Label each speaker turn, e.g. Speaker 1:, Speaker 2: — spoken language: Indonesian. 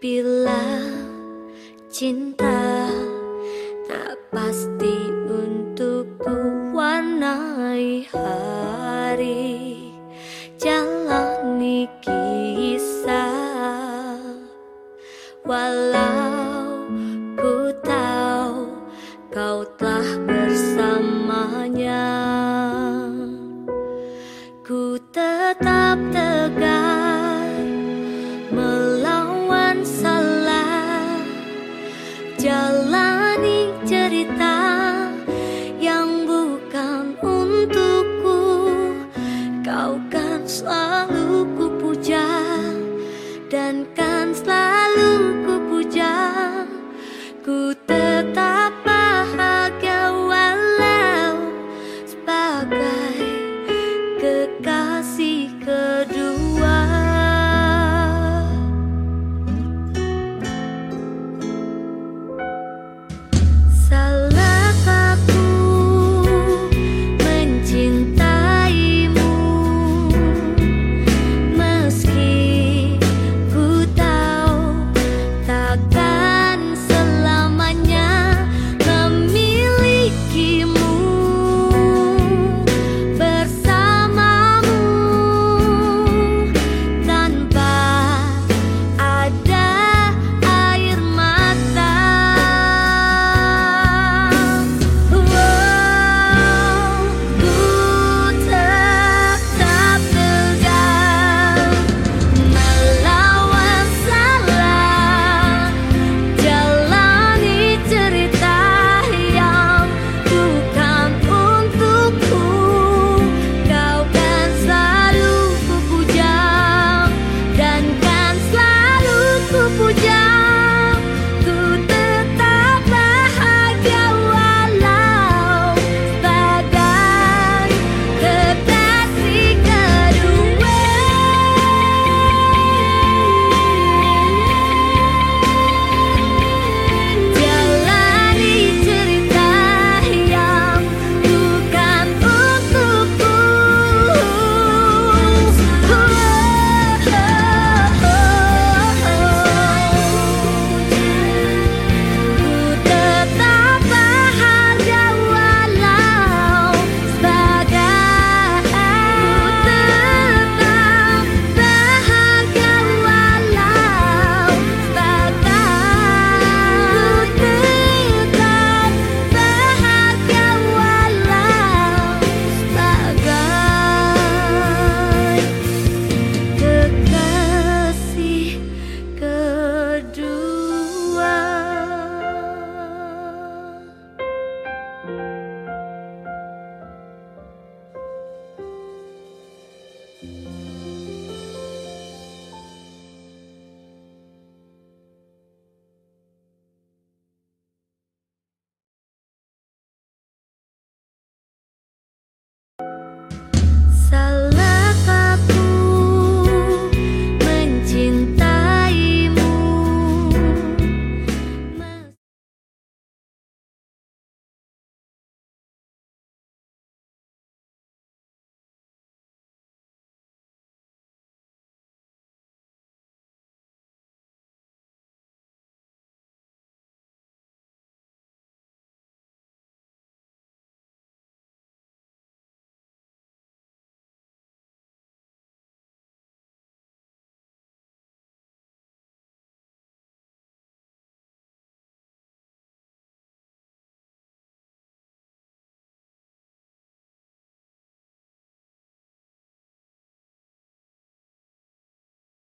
Speaker 1: bila cinta tak pasti untuk warnai hari.